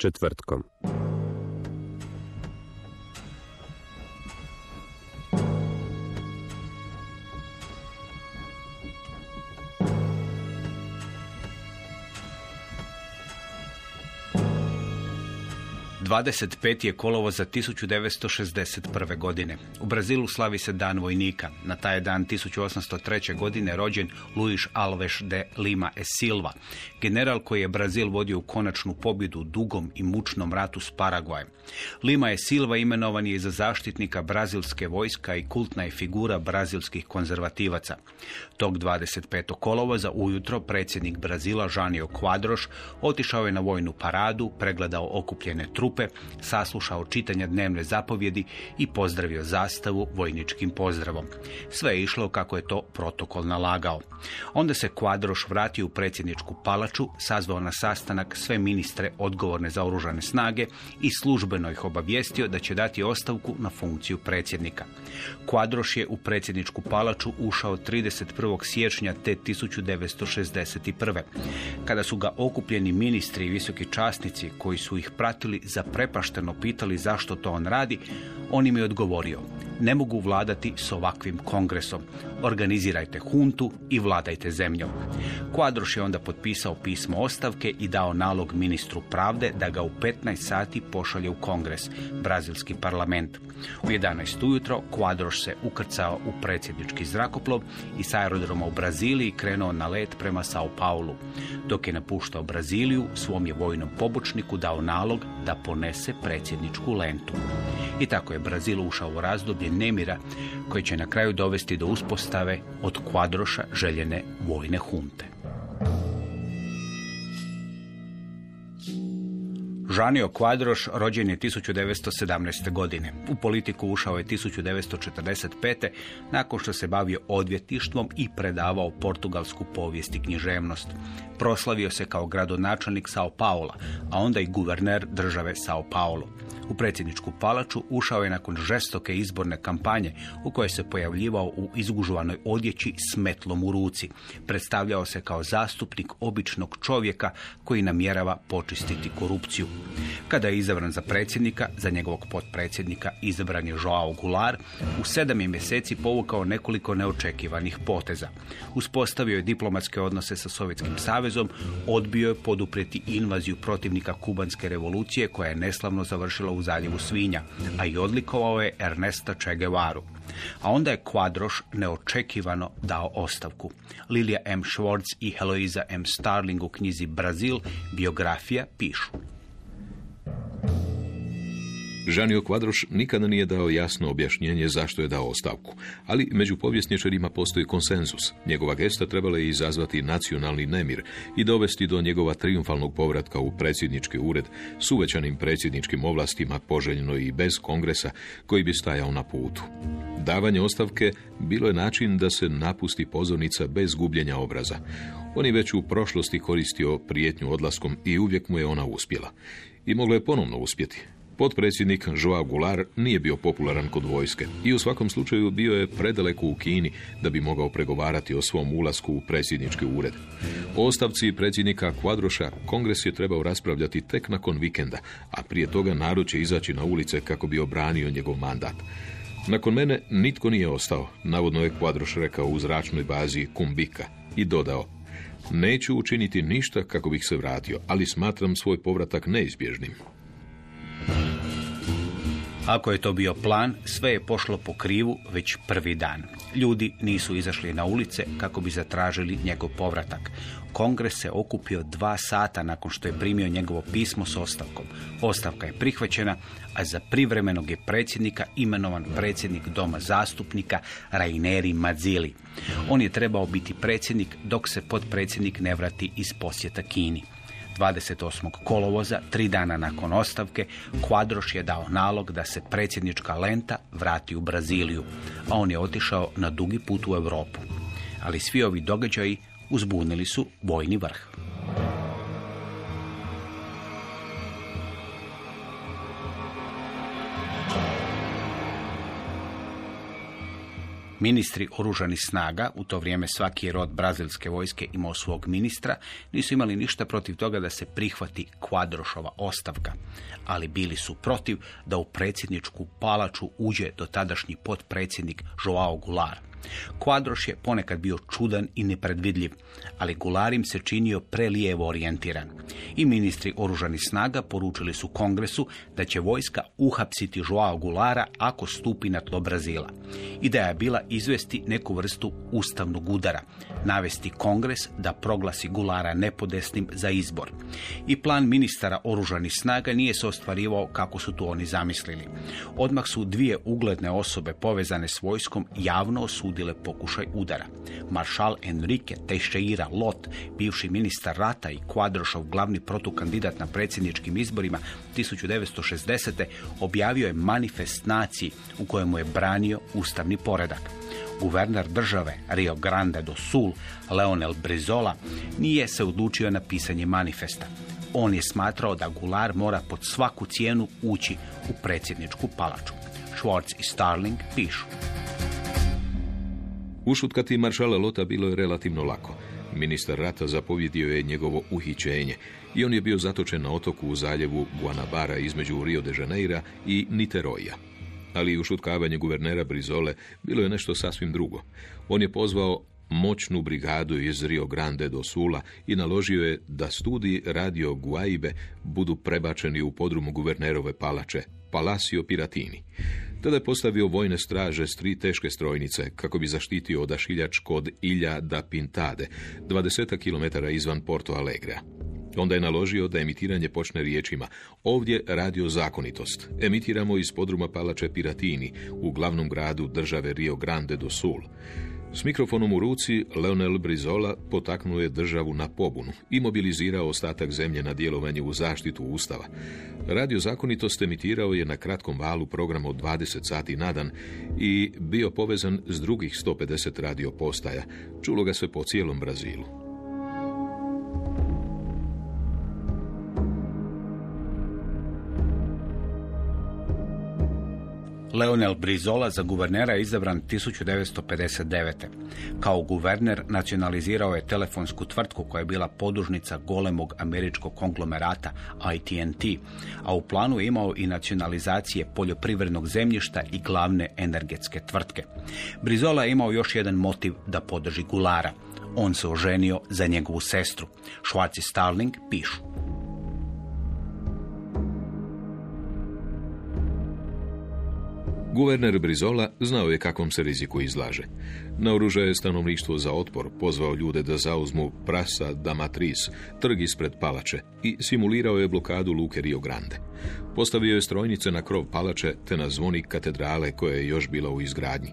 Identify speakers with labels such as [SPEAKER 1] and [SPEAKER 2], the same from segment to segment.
[SPEAKER 1] Četvrtkom.
[SPEAKER 2] Dvadeset pet je kolovo za 1961. godine. U Brazilu slavi se Dan vojnika. Na taj dan 1803. godine rođen Luis Alves de Lima e Silva, general koji je Brazil vodio u konačnu pobjedu u dugom i mučnom ratu s Paraguajem. Lima e Silva imenovan je za zaštitnika brazilske vojska i kultna je figura brazilskih konzervativaca. Tog 25. kolovoza ujutro predsjednik Brazila Žanio Quadroš otišao je na vojnu paradu, pregledao okupljene trupe, saslušao čitanja dnevne zapovjedi i pozdravio zastavu vojničkim pozdravom. Sve je išlo kako je to protokol nalagao. Onda se Quadroš vratio u predsjedničku palaču, sazvao na sastanak sve ministre odgovorne za oružane snage i službeno ih obavijestio da će dati ostavku na funkciju predsjednika. Quadroš je u predsjedničku palaču ušao 31. siječnja te 1961. Kada su ga okupljeni ministri i visoki časnici koji su ih pratili zaprepašteno pitali zašto to on radi, on im je odgovorio ne mogu vladati s ovakvim kongresom. Organizirajte huntu i vladajte zemljom. Kvadroš je onda potpisao pismo ostavke i dao nalog ministru pravde da ga u 15 sati pošalje u kongres, brazilski parlament. U 11 ujutro Kvadroš se ukrcao u predsjednički zrakoplov i s aerodroma u Braziliji krenuo na let prema Sao Paulu. Dok je napuštao Braziliju, svom je vojnom pobočniku dao nalog da ponese predsjedničku lentu. I tako je Brazil ušao u razdoblje nemira koji će na kraju dovesti do uspostave od kvadroša željene vojne hunte. Žanio Kvadroš rođen je 1917. godine. U politiku ušao je 1945. nakon što se bavio odvjetništvom i predavao portugalsku povijest i književnost. Proslavio se kao gradonačelnik Sao Paula, a onda i guverner države Sao Paulo. U predsjedničku palaču ušao je nakon žestoke izborne kampanje u kojoj se pojavljivao u izgužovanoj odjeći s metlom u ruci. Predstavljao se kao zastupnik običnog čovjeka koji namjerava počistiti korupciju. Kada je izabran za predsjednika, za njegovog potpredsjednika izabran je Joao Goulart, u sedam je mjeseci povukao nekoliko neočekivanih poteza. Uspostavio je diplomatske odnose sa Sovjetskim savezom, odbio je poduprijeti invaziju protivnika kubanske revolucije koja je neslavno završila u zaljevu Svinja, a i odlikovao je Ernesta Che Guevaru. A onda je Kvadroš neočekivano dao ostavku. Lilija M. Schwartz i Heloiza M. Starling u knjizi Brazil biografija pišu.
[SPEAKER 3] Žanio Kvadroš nikada nije dao jasno objašnjenje zašto je dao ostavku, ali među povjesničarima postoji konsenzus. Njegova gesta trebala je izazvati nacionalni nemir i dovesti do njegova triumfalnog povratka u predsjednički ured s uvećanim predsjedničkim ovlastima, poželjno i bez kongresa koji bi stajao na putu. Davanje ostavke bilo je način da se napusti pozornica bez gubljenja obraza. On je već u prošlosti koristio prijetnju odlaskom i uvijek mu je ona uspjela. I moglo je ponovno uspjeti. Potpredsjednik Joao Goulart nije bio popularan kod vojske i u svakom slučaju bio je predaleko u Kini da bi mogao pregovarati o svom ulasku u predsjednički ured. O ostavci predsjednika Kvadroša kongres je trebao raspravljati tek nakon vikenda, a prije toga narod će izaći na ulice kako bi obranio njegov mandat. Nakon mene nitko nije ostao, navodno je Kvadroš rekao u zračnoj bazi Kumbika i dodao Neću učiniti ništa kako bih se vratio, ali smatram svoj povratak neizbježnim.
[SPEAKER 2] Ako je to bio plan, sve je pošlo po krivu već prvi dan. Ljudi nisu izašli na ulice kako bi zatražili njegov povratak. Kongres se okupio dva sata nakon što je primio njegovo pismo s ostavkom. Ostavka je prihvaćena, a za privremenog je predsjednika imenovan predsjednik Doma zastupnika Raineri Mazzili. On je trebao biti predsjednik dok se potpredsjednik ne vrati iz posjeta Kini. 28. kolovoza, tri dana nakon ostavke, Kvadroš je dao nalog da se predsjednička lenta vrati u Braziliju, a on je otišao na dugi put u Europu. Ali svi ovi događaji uzbunili su vojni vrh. Ministri oružanih snaga, u to vrijeme svaki je rod brazilske vojske imao svog ministra, nisu imali ništa protiv toga da se prihvati Kvadrošova ostavka, ali bili su protiv da u predsjedničku palaču uđe do tadašnji potpredsjednik Joao Goulart. Kvadroš je ponekad bio čudan i nepredvidljiv, ali Gularim se činio prelijevo orijentiran. I ministri oružanih snaga poručili su kongresu da će vojska uhapsiti Joao Gulara ako stupi na tlo Brazila. Ideja je bila izvesti neku vrstu ustavnog udara, navesti kongres da proglasi Gulara nepodesnim za izbor. I plan ministara oružanih snaga nije se ostvarivao kako su to oni zamislili. Odmah su dvije ugledne osobe povezane s vojskom javno osudile pokušaj udara. Maršal Enrique Teixeira Lot, bivši ministar rata i Kvadrošov glavni protukandidat na predsjedničkim izborima 1960. objavio je manifest naciji u kojemu je branio ustavni poredak. Guverner države Rio Grande do Sul, Leonel Brizola, nije se odlučio na pisanje manifesta. On je smatrao da Gular mora pod svaku cijenu ući u predsjedničku palaču. Schwartz i Starling pišu.
[SPEAKER 3] Ušutkati maršala Lota bilo je relativno lako. Ministar rata zapovjedio je njegovo uhićenje i on je bio zatočen na otoku u zaljevu Guanabara između Rio de Janeira i Niteroja. Ali ušutkavanje guvernera Brizole bilo je nešto sasvim drugo. On je pozvao moćnu brigadu iz Rio Grande do Sula i naložio je da studiji radio Guaibe budu prebačeni u podrumu guvernerove palače, Palacio Piratini. Tada je postavio vojne straže s tri teške strojnice kako bi zaštitio odašiljač kod Ilja da Pintade, 20 km izvan Porto Alegre. Onda je naložio da emitiranje počne riječima Ovdje radio zakonitost. Emitiramo iz podruma palače Piratini u glavnom gradu države Rio Grande do Sul. S mikrofonom u ruci, Leonel Brizola potaknuo je državu na pobunu i mobilizirao ostatak zemlje na djelovanje u zaštitu Ustava. Radio zakonitost emitirao je na kratkom valu program od 20 sati na dan i bio povezan s drugih 150 radio postaja. Čulo ga se po cijelom Brazilu.
[SPEAKER 2] Leonel Brizola za guvernera je izabran 1959. Kao guverner nacionalizirao je telefonsku tvrtku koja je bila podužnica golemog američkog konglomerata ITNT, a u planu je imao i nacionalizacije poljoprivrednog zemljišta i glavne energetske tvrtke. Brizola je imao još jedan motiv da podrži Gulara. On se oženio za njegovu sestru. Schwarz i Starling pišu.
[SPEAKER 3] Guverner Brizola znao je kakvom se riziku izlaže. Naoružao je stanovništvo za otpor, pozvao ljude da zauzmu Prasa da Matris, trg ispred palače i simulirao je blokadu Luke Rio Grande. Postavio je strojnice na krov palače te na zvonik katedrale koja je još bila u izgradnji.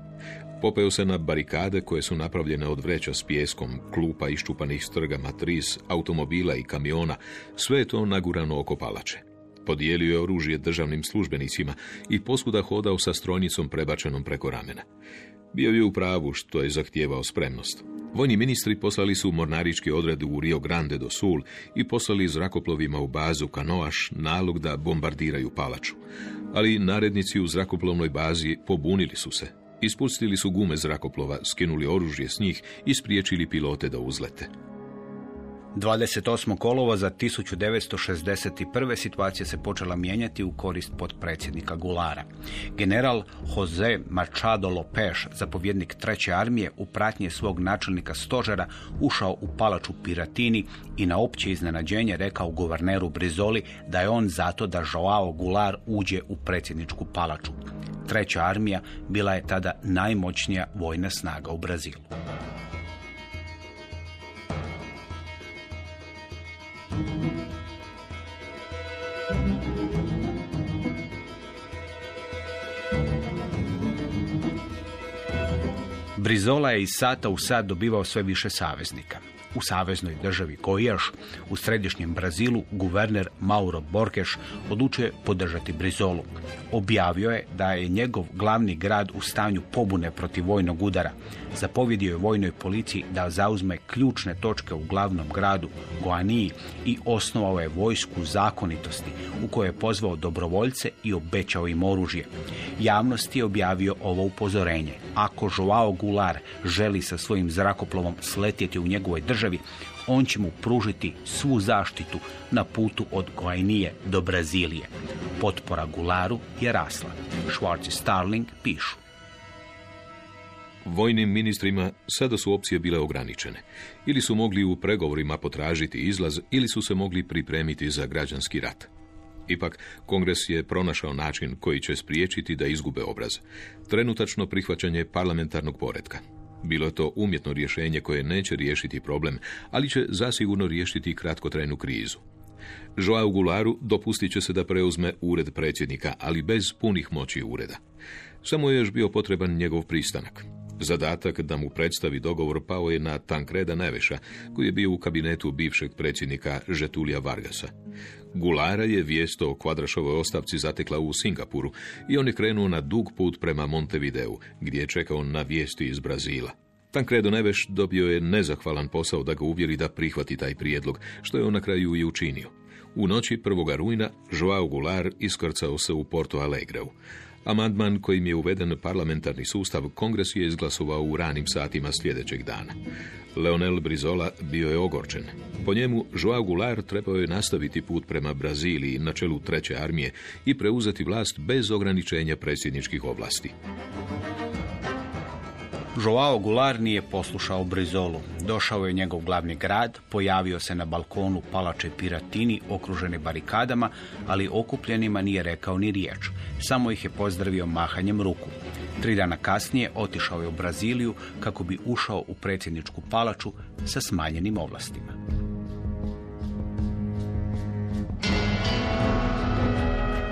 [SPEAKER 3] Popeo se na barikade koje su napravljene od vreća s pijeskom, klupa iščupanih s trga Matris, automobila i kamiona, sve je to nagurano oko palače. Podijelio je oružje državnim službenicima i posvuda hodao sa strojnicom prebačenom preko ramena. Bio je u pravu što je zahtijevao spremnost. Vojni ministri poslali su mornarički odred u Rio Grande do Sul i poslali zrakoplovima u bazu Kanoaš nalog da bombardiraju palaču. Ali narednici u zrakoplovnoj bazi pobunili su se. Ispustili su gume zrakoplova, skinuli oružje s njih i spriječili pilote da uzlete.
[SPEAKER 2] 28. kolova za 1961. situacija se počela mijenjati u korist potpredsjednika Gulara. General Jose Machado Lopez, zapovjednik treće armije, u pratnje svog načelnika stožera ušao u palaču Piratini i na opće iznenađenje rekao guverneru Brizoli da je on zato da Joao Gular uđe u predsjedničku palaču. Treća armija bila je tada najmoćnija vojna snaga u Brazilu. Brizola je iz sata u sat dobivao sve više saveznika. U saveznoj državi Goiás, u središnjem Brazilu, guverner Mauro Borges odlučuje podržati Brizolu. Objavio je da je njegov glavni grad u stanju pobune protiv vojnog udara. Zapovjedio je vojnoj policiji da zauzme ključne točke u glavnom gradu Goaniji i osnovao je vojsku zakonitosti u kojoj je pozvao dobrovoljce i obećao im oružje. Javnosti je objavio ovo upozorenje. Ako Joao Goulart želi sa svojim zrakoplovom sletjeti u njegovoj državi, on će mu pružiti svu zaštitu na putu od Goainije do Brazilije. Potpora Gularu je rasla. Schwarz i Starling pišu.
[SPEAKER 3] Vojnim ministrima sada su opcije bile ograničene. Ili su mogli u pregovorima potražiti izlaz, ili su se mogli pripremiti za građanski rat. Ipak, kongres je pronašao način koji će spriječiti da izgube obraz. Trenutačno prihvaćanje parlamentarnog poretka. Bilo je to umjetno rješenje koje neće riješiti problem, ali će zasigurno riješiti kratkotrajnu krizu. Joao Gularu dopustit će se da preuzme ured predsjednika, ali bez punih moći ureda. Samo je još bio potreban njegov pristanak. Zadatak da mu predstavi dogovor pao je na Tankreda Neveša, koji je bio u kabinetu bivšeg predsjednika Žetulija Vargasa. Gulara je vijest o Kvadrašovoj ostavci zatekla u Singapuru i on je krenuo na dug put prema Montevideu, gdje je čekao na vijesti iz Brazila. Tancredo Neveš dobio je nezahvalan posao da ga uvjeri da prihvati taj prijedlog, što je on na kraju i učinio. U noći 1. rujna Joao Goulart iskrcao se u Porto Alegreu. Amandman kojim je uveden parlamentarni sustav, kongres je izglasovao u ranim satima sljedećeg dana. Leonel Brizola bio je ogorčen. Po njemu, Joao Goulart trebao je nastaviti put prema Braziliji na čelu treće armije i preuzeti vlast bez ograničenja predsjedničkih ovlasti.
[SPEAKER 2] Joao Goulart nije poslušao Brizolu. Došao je njegov glavni grad, pojavio se na balkonu palače Piratini okružene barikadama, ali okupljenima nije rekao ni riječ. Samo ih je pozdravio mahanjem ruku. Tri dana kasnije otišao je u Braziliju kako bi ušao u predsjedničku palaču sa smanjenim ovlastima.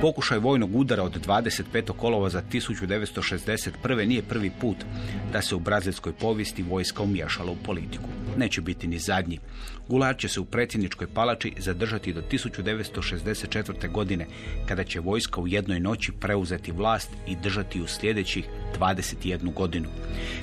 [SPEAKER 2] Pokušaj vojnog udara od 25. kolova za 1961. nije prvi put da se u brazilskoj povijesti vojska umješala u politiku. Neće biti ni zadnji. Gular će se u predsjedničkoj palači zadržati do 1964. godine, kada će vojska u jednoj noći preuzeti vlast i držati u sljedećih 21 godinu.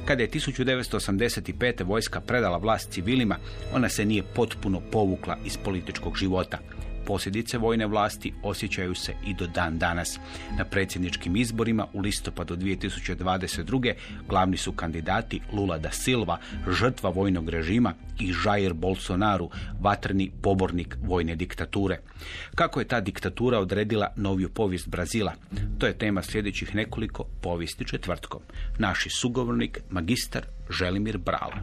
[SPEAKER 2] Kada je 1985. vojska predala vlast civilima, ona se nije potpuno povukla iz političkog života. Posljedice vojne vlasti osjećaju se i do dan danas. Na predsjedničkim izborima u listopadu 2022. glavni su kandidati Lula da Silva, žrtva vojnog režima i Jair Bolsonaro, vatrni pobornik vojne diktature. Kako je ta diktatura odredila noviju povijest Brazila? To je tema sljedećih nekoliko povijesti četvrtkom. Naši sugovornik, magistar Želimir Brala.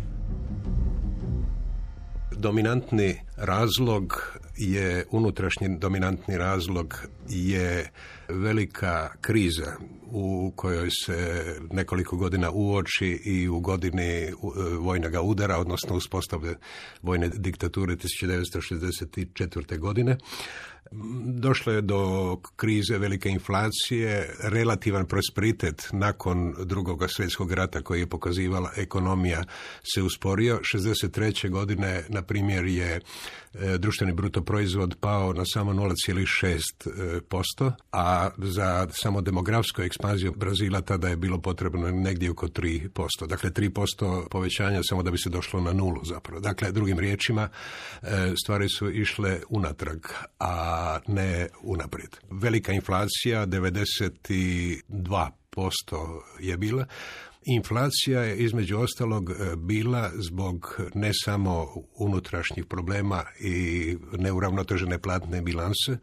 [SPEAKER 4] Dominantni razlog je unutrašnji dominantni razlog je velika kriza u kojoj se nekoliko godina uoči i u godini vojnog udara, odnosno uspostave vojne diktature 1964. godine. Došlo je do krize velike inflacije, relativan prosperitet nakon drugog svjetskog rata koji je pokazivala ekonomija se usporio. 63. godine, na primjer, je e, društveni bruto proizvod pao na samo 0,6%, a za samo demografsku ekspanziju Brazila tada je bilo potrebno negdje oko 3%. Dakle, 3% povećanja samo da bi se došlo na nulu zapravo. Dakle, drugim riječima, e, stvari su išle unatrag, a ne unaprijed. Velika inflacija, 92 je bila. Inflacija je između ostalog e, bila zbog ne samo unutrašnjih problema i neuravnotežene platne bilanse,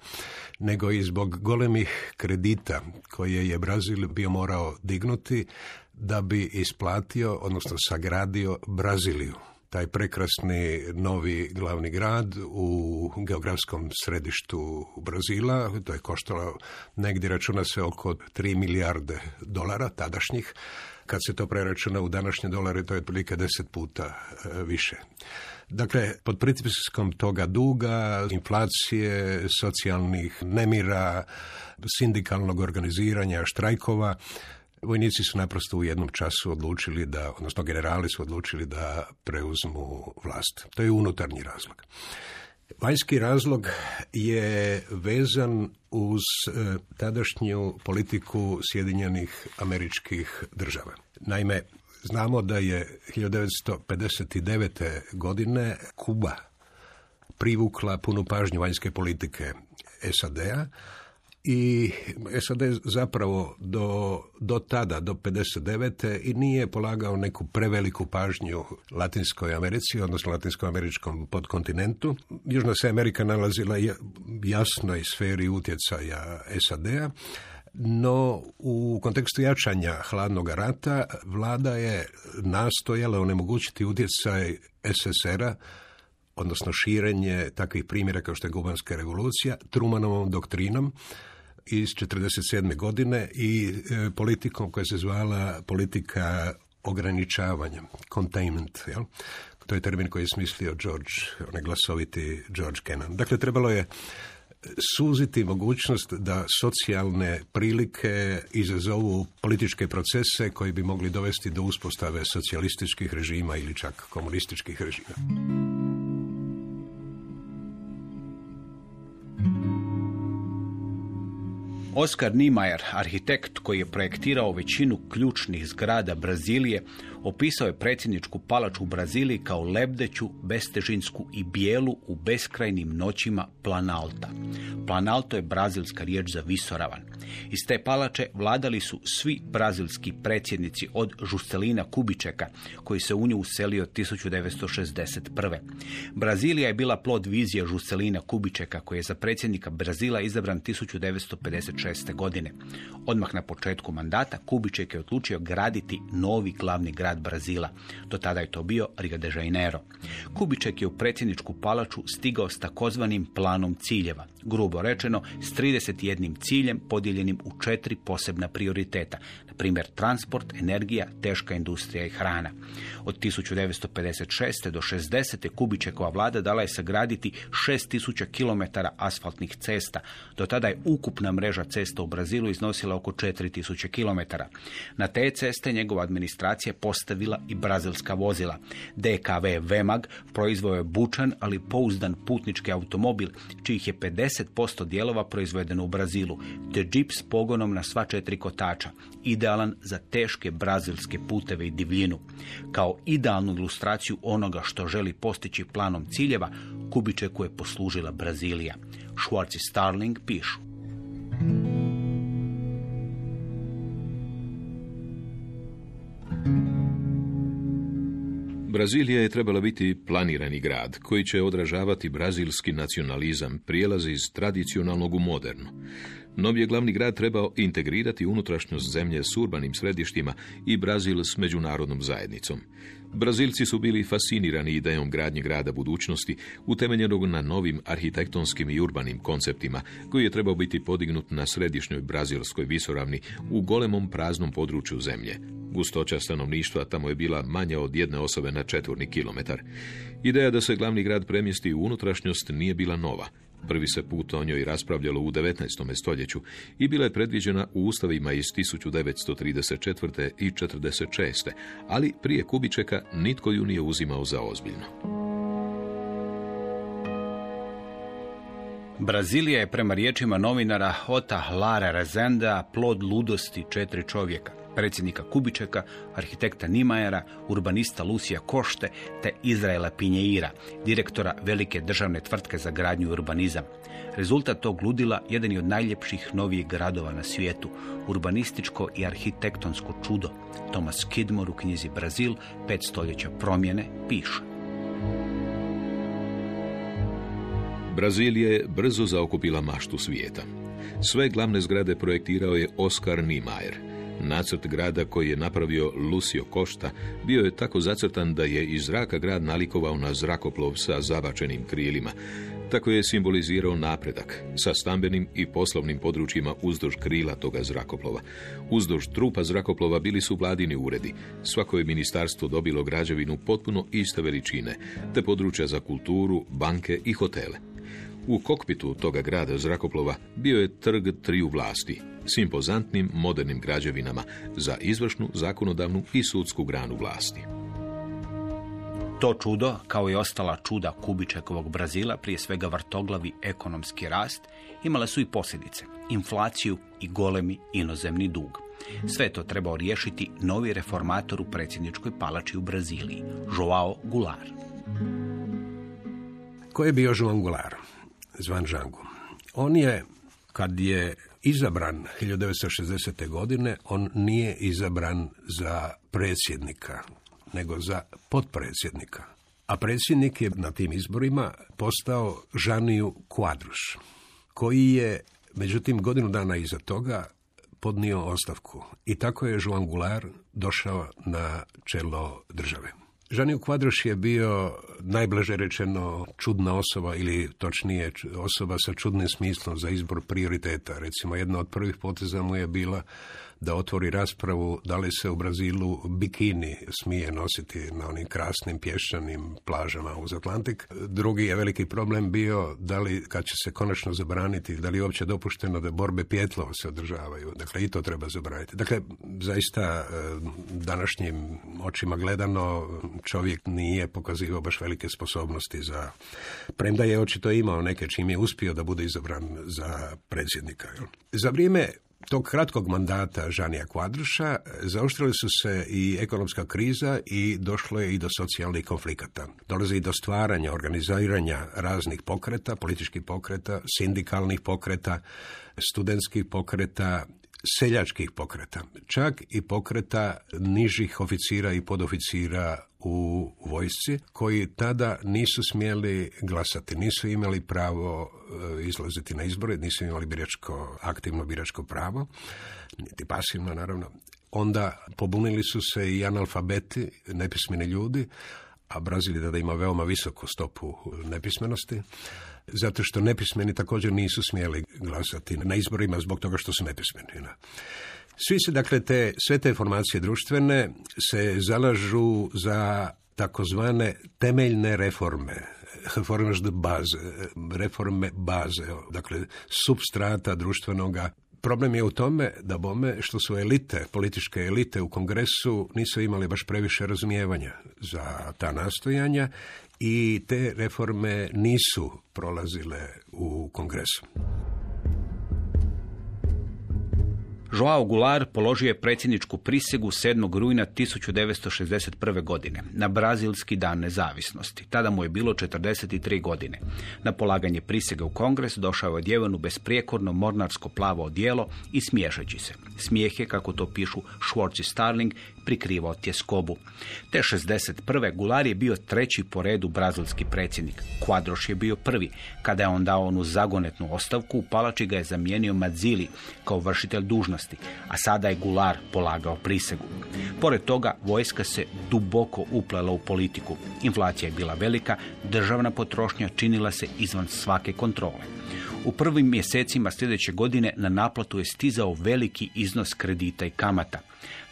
[SPEAKER 4] nego i zbog golemih kredita koje je Brazil bio morao dignuti da bi isplatio, odnosno sagradio Braziliju taj prekrasni novi glavni grad u geografskom središtu Brazila. To je koštalo negdje računa se oko 3 milijarde dolara tadašnjih. Kad se to preračuna u današnje dolare, to je otprilike deset puta e, više. Dakle, pod pritiskom toga duga, inflacije, socijalnih nemira, sindikalnog organiziranja, štrajkova, Vojnici su naprosto u jednom času odlučili da, odnosno generali su odlučili da preuzmu vlast. To je unutarnji razlog. Vanjski razlog je vezan uz e, tadašnju politiku Sjedinjenih američkih država. Naime, znamo da je 1959. godine Kuba privukla punu pažnju vanjske politike SAD-a, i SAD zapravo do, do tada, do 59. i nije polagao neku preveliku pažnju Latinskoj Americi, odnosno Latinsko-američkom podkontinentu. Južna se Amerika nalazila jasnoj sferi utjecaja SAD-a, no u kontekstu jačanja hladnog rata vlada je nastojala onemogućiti utjecaj SSR-a odnosno širenje takvih primjera kao što je Gubanska revolucija, Trumanovom doktrinom, iz 1947. godine i e, politikom koja se zvala politika ograničavanja, containment, jel? To je termin koji je smislio George, onaj glasoviti George Kennan. Dakle, trebalo je suziti mogućnost da socijalne prilike izazovu političke procese koji bi mogli dovesti do uspostave socijalističkih režima ili čak komunističkih režima.
[SPEAKER 2] Oskar Niemeyer, arhitekt koji je projektirao većinu ključnih zgrada Brazilije, opisao je predsjedničku palaču u Braziliji kao lebdeću, bestežinsku i bijelu u beskrajnim noćima Planalta. Planalto je brazilska riječ za visoravan. Iz te palače vladali su svi brazilski predsjednici od Žustelina Kubičeka, koji se u nju uselio 1961. Brazilija je bila plod vizije Žustelina Kubičeka, koji je za predsjednika Brazila izabran 1956. godine. Odmah na početku mandata Kubiček je odlučio graditi novi glavni grad Brazila. Do tada je to bio Rio de Janeiro. Kubiček je u predsjedničku palaču stigao s takozvanim planom ciljeva. Grubo rečeno, s 31 ciljem podijeljenim u četiri posebna prioriteta. Na primjer, transport, energija, teška industrija i hrana. Od 1956. do 60. Kubičekova vlada dala je sagraditi 6000 km asfaltnih cesta. Do tada je ukupna mreža cesta u Brazilu iznosila oko 4000 km. Na te ceste njegova administracija postavila i brazilska vozila. DKV Vemag proizveo je bučan, ali pouzdan putnički automobil, čijih je 50% dijelova proizvedeno u Brazilu, te džip s pogonom na sva četiri kotača, idealan za teške brazilske puteve i divljinu. Kao idealnu ilustraciju onoga što želi postići planom ciljeva, Kubičeku je poslužila Brazilija. Schwarz i Starling pišu.
[SPEAKER 3] Brazilija je trebala biti planirani grad koji će odražavati brazilski nacionalizam, prijelaz iz tradicionalnog u moderno. Novi je glavni grad trebao integrirati unutrašnjost zemlje s urbanim središtima i Brazil s međunarodnom zajednicom. Brazilci su bili fascinirani idejom gradnje grada budućnosti, utemeljenog na novim arhitektonskim i urbanim konceptima, koji je trebao biti podignut na središnjoj brazilskoj visoravni u golemom praznom području zemlje. Gustoća stanovništva tamo je bila manja od jedne osobe na četvorni kilometar. Ideja da se glavni grad premjesti u unutrašnjost nije bila nova. Prvi se put o njoj raspravljalo u 19. stoljeću i bila je predviđena u ustavima iz 1934. i 46. ali prije Kubičeka nitko ju nije uzimao za ozbiljno.
[SPEAKER 2] Brazilija je prema riječima novinara Ota Lara Razenda plod ludosti četiri čovjeka. Predsjednika Kubičeka, arhitekta Nimajera, urbanista Lucija Košte te Izraela Pinjeira, direktora velike državne tvrtke za gradnju i urbanizam. Rezultat tog ludila jedan je od najljepših novijih gradova na svijetu, urbanističko i arhitektonsko čudo. Thomas Kidmore u knjizi Brazil, pet stoljeća promjene, piše.
[SPEAKER 3] Brazil je brzo zaokupila maštu svijeta. Sve glavne zgrade projektirao je Oskar Niemeyer. Nacrt grada koji je napravio Lucio Košta bio je tako zacrtan da je iz zraka grad nalikovao na zrakoplov sa zabačenim krilima. Tako je simbolizirao napredak sa stambenim i poslovnim područjima uzduž krila toga zrakoplova. Uzduž trupa zrakoplova bili su vladini uredi. Svako je ministarstvo dobilo građevinu potpuno iste veličine, te područja za kulturu, banke i hotele. U kokpitu toga grada zrakoplova bio je trg triju vlasti, s impozantnim modernim građevinama za izvršnu, zakonodavnu i sudsku granu vlasti.
[SPEAKER 2] To čudo, kao i ostala čuda Kubičekovog Brazila, prije svega vrtoglavi ekonomski rast, imale su i posljedice, inflaciju i golemi inozemni dug. Sve to trebao riješiti novi reformator u predsjedničkoj palači u Braziliji, Joao Goulart.
[SPEAKER 4] Ko je bio Joao Goulart, zvan Žangu? On je, kad je izabran 1960. godine, on nije izabran za predsjednika nego za potpredsjednika. A predsjednik je na tim izborima postao Žaniju Kvadruš, koji je, međutim, godinu dana iza toga podnio ostavku. I tako je Joan Goulart došao na čelo države. Žaniju Kvadruš je bio najblaže rečeno čudna osoba ili točnije osoba sa čudnim smislom za izbor prioriteta. Recimo jedna od prvih poteza mu je bila da otvori raspravu da li se u Brazilu bikini smije nositi na onim krasnim pješčanim plažama uz Atlantik. Drugi je veliki problem bio da li kad će se konačno zabraniti, da li je uopće dopušteno da borbe pjetlova se održavaju. Dakle, i to treba zabraniti. Dakle, zaista e, današnjim očima gledano čovjek nije pokazivao baš velike sposobnosti za... Premda je očito imao neke čim je uspio da bude izabran za predsjednika. Za vrijeme tog kratkog mandata Žanija Kvadruša zaoštrili su se i ekonomska kriza i došlo je i do socijalnih konflikata. Dolazi i do stvaranja, organiziranja raznih pokreta, političkih pokreta, sindikalnih pokreta, studentskih pokreta, seljačkih pokreta, čak i pokreta nižih oficira i podoficira u vojsci koji tada nisu smjeli glasati, nisu imali pravo e, izlaziti na izbore, nisu imali biračko, aktivno biračko pravo, niti pasivno naravno. Onda pobunili su se i analfabeti, nepismeni ljudi, a Brazil je tada ima veoma visoku stopu nepismenosti, zato što nepismeni također nisu smjeli glasati na izborima zbog toga što su nepismeni. Svi se, dakle, te, sve te formacije društvene se zalažu za takozvane temeljne reforme, reforme baze, reforme baze, dakle, substrata društvenoga Problem je u tome da bome što su elite, političke elite u kongresu nisu imali baš previše razumijevanja za ta nastojanja i te reforme nisu prolazile u kongresu.
[SPEAKER 2] Joao Goulart položio je predsjedničku prisegu 7. rujna 1961. godine na brazilski dan nezavisnosti. Tada mu je bilo 43 godine. Na polaganje prisege u kongres došao je odjeven u besprijekorno mornarsko plavo odijelo i smiješeći se. Smijeh je, kako to pišu Schwartz i Starling, prikrivao tjeskobu. Te 61. Gular je bio treći po redu brazilski predsjednik. Kvadroš je bio prvi. Kada je on dao onu zagonetnu ostavku, u palači ga je zamijenio Madzili kao vršitelj dužnosti, a sada je Gular polagao prisegu. Pored toga, vojska se duboko uplela u politiku. Inflacija je bila velika, državna potrošnja činila se izvan svake kontrole. U prvim mjesecima sljedeće godine na naplatu je stizao veliki iznos kredita i kamata.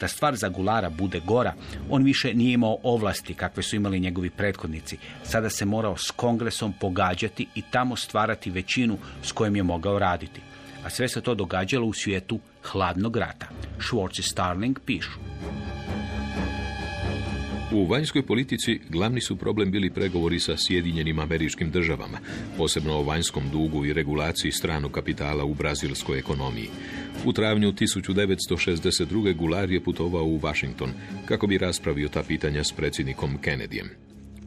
[SPEAKER 2] Da stvar za Gulara bude gora, on više nije imao ovlasti kakve su imali njegovi prethodnici. Sada se morao s kongresom pogađati i tamo stvarati većinu s kojom je mogao raditi. A sve se to događalo u svijetu hladnog rata. Schwartz i Starling pišu.
[SPEAKER 3] U vanjskoj politici glavni su problem bili pregovori sa Sjedinjenim američkim državama, posebno o vanjskom dugu i regulaciji stranog kapitala u brazilskoj ekonomiji. U travnju 1962. Gular je putovao u Washington kako bi raspravio ta pitanja s predsjednikom Kennedyjem.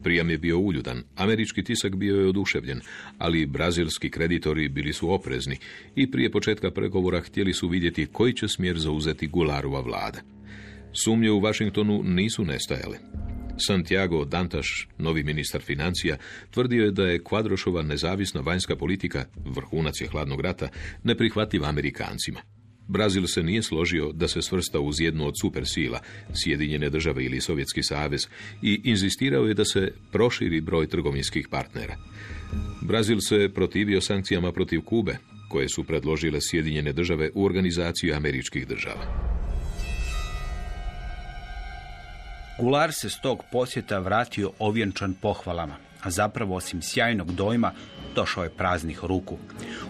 [SPEAKER 3] Prijam je bio uljudan, američki tisak bio je oduševljen, ali brazilski kreditori bili su oprezni i prije početka pregovora htjeli su vidjeti koji će smjer zauzeti Gularova vlada. Sumnje u Washingtonu nisu nestajale. Santiago Dantaš, novi ministar financija, tvrdio je da je Kvadrošova nezavisna vanjska politika, vrhunac je hladnog rata, neprihvatljiva Amerikancima. Brazil se nije složio da se svrsta uz jednu od supersila, Sjedinjene države ili Sovjetski savez, i inzistirao je da se proširi broj trgovinskih partnera. Brazil se protivio sankcijama protiv Kube, koje su predložile Sjedinjene države u organizaciju američkih država.
[SPEAKER 2] Gular se s tog posjeta vratio ovjenčan pohvalama, a zapravo osim sjajnog dojma došao je praznih ruku.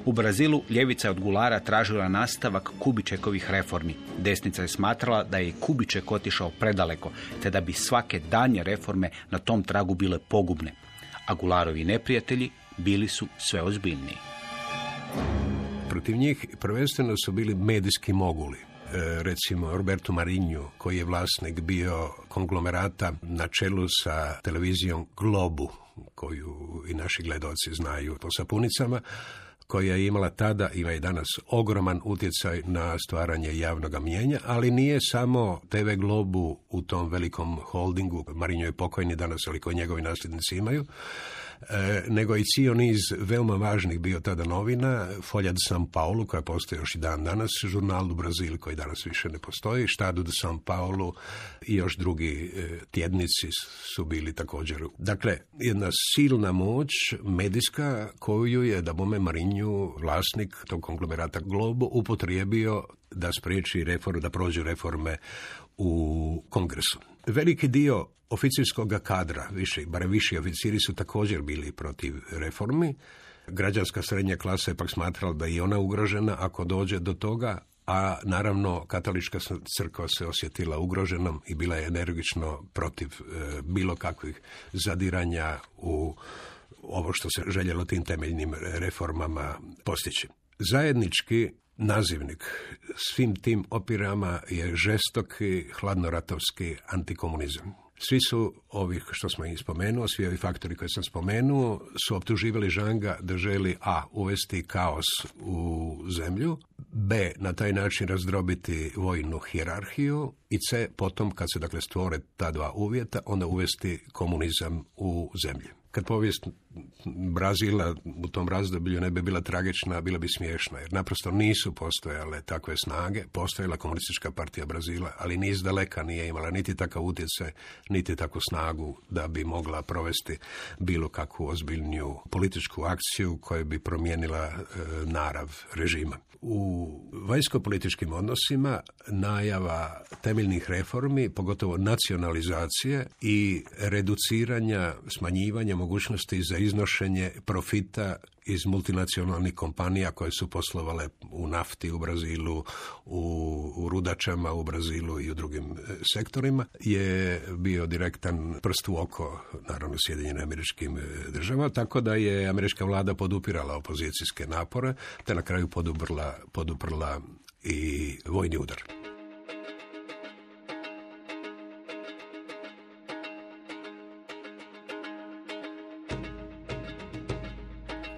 [SPEAKER 2] U Brazilu ljevica je od Gulara tražila nastavak Kubičekovih reformi. Desnica je smatrala da je Kubiček otišao predaleko, te da bi svake danje reforme na tom tragu bile pogubne. A Gularovi neprijatelji bili su sve ozbiljniji.
[SPEAKER 4] Protiv njih prvenstveno su bili medijski moguli. E, recimo Roberto Marinju koji je vlasnik bio konglomerata na čelu sa televizijom Globu koju i naši gledoci znaju po sapunicama koja je imala tada, ima i danas ogroman utjecaj na stvaranje javnog mijenja, ali nije samo TV Globu u tom velikom holdingu, Marinjo je pokojni danas, ali koji njegovi nasljednici imaju, nego i cijel niz veoma važnih bio tada novina, Folja de São Paulo, koja postoji još i dan danas, žurnal u Brazil koji danas više ne postoji, Štadu de São Paulo i još drugi e, tjednici su bili također. Dakle, jedna silna moć medijska koju je da bome Marinju, vlasnik tog konglomerata Globo, upotrijebio da spriječi reformu, da prođu reforme u kongresu. Veliki dio oficirskog kadra, više, bare viši oficiri su također bili protiv reformi. Građanska srednja klasa je pak smatrala da je i ona ugrožena ako dođe do toga, a naravno katolička crkva se osjetila ugroženom i bila je energično protiv e, bilo kakvih zadiranja u ovo što se željelo tim temeljnim reformama postići. Zajednički nazivnik svim tim opirama je žestoki, hladnoratovski antikomunizam. Svi su ovih što smo ih spomenuo, svi ovi faktori koje sam spomenuo, su optuživali Žanga da želi a. uvesti kaos u zemlju, b. na taj način razdrobiti vojnu hjerarhiju i c. potom kad se dakle stvore ta dva uvjeta, onda uvesti komunizam u zemlji. Kad povijest Brazila u tom razdoblju ne bi bila tragična, bila bi smiješna, jer naprosto nisu postojale takve snage. Postojala komunistička partija Brazila, ali ni iz daleka nije imala niti takav utjecaj, niti takvu snagu da bi mogla provesti bilo kakvu ozbiljniju političku akciju koja bi promijenila e, narav režima. U vanjsko-političkim odnosima najava temeljnih reformi, pogotovo nacionalizacije i reduciranja, smanjivanja mogućnosti za iznošenje profita iz multinacionalnih kompanija koje su poslovale u nafti u Brazilu, u, u rudačama u Brazilu i u drugim e, sektorima, je bio direktan prst u oko, naravno, Sjedinjenim američkim e, državama, tako da je američka vlada podupirala opozicijske napore, te na kraju poduprla, poduprla i vojni udar.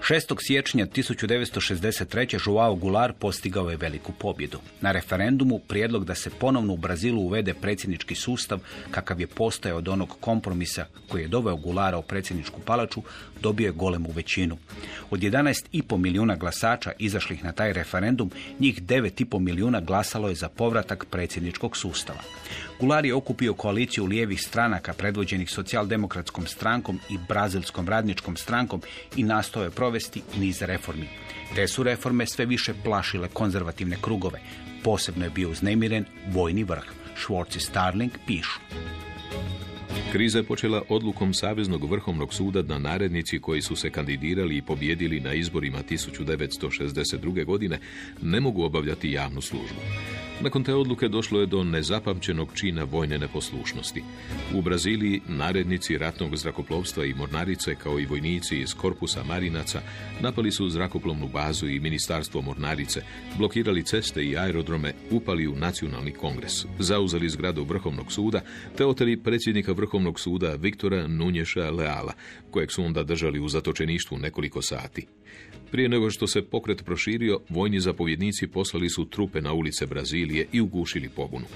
[SPEAKER 2] 6. siječnja 1963. Joao Goulart postigao je veliku pobjedu. Na referendumu prijedlog da se ponovno u Brazilu uvede predsjednički sustav kakav je postao od onog kompromisa koji je doveo Gulara u predsjedničku palaču dobio je golemu većinu. Od 11,5 milijuna glasača izašlih na taj referendum, njih 9,5 milijuna glasalo je za povratak predsjedničkog sustava. Gular je okupio koaliciju lijevih stranaka predvođenih socijaldemokratskom strankom i brazilskom radničkom strankom i nastao je provesti niz reformi. Te su reforme sve više plašile konzervativne krugove. Posebno je bio uznemiren vojni vrh. Schwartz i Starling pišu.
[SPEAKER 3] Kriza je počela odlukom Saveznog vrhovnog suda da narednici koji su se kandidirali i pobjedili na izborima 1962. godine ne mogu obavljati javnu službu. Nakon te odluke došlo je do nezapamćenog čina vojne neposlušnosti. U Braziliji narednici ratnog zrakoplovstva i mornarice kao i vojnici iz korpusa marinaca napali su zrakoplovnu bazu i ministarstvo mornarice, blokirali ceste i aerodrome, upali u nacionalni kongres, zauzeli zgradu Vrhovnog suda te oteli predsjednika Vrhovnog suda Viktora Nunješa Leala, kojeg su onda držali u zatočeništvu nekoliko sati. Prije nego što se pokret proširio, vojni zapovjednici poslali su trupe na ulice Brazilije i ugušili pobunu.